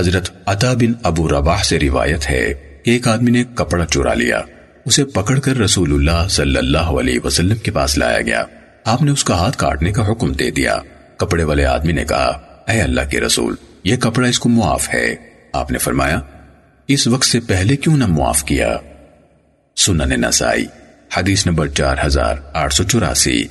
حضرت عطا بن ابو رباح سے روایت ہے کہ ایک آدمی نے کپڑا چورا لیا، اسے پکڑ کر رسول اللہ صلی اللہ علیہ وسلم کے پاس لایا گیا۔ آپ نے اس کا ہاتھ کاٹنے کا حکم دے دیا۔ کپڑے والے آدمی نے کہا، اے اللہ کے رسول، یہ کپڑا اس کو معاف ہے۔ آپ نے فرمایا، اس وقت سے پہلے کیوں نہ معاف کیا؟ سنن نسائی، حدیث نمبر چار ہزار آٹھ سو چوراسی۔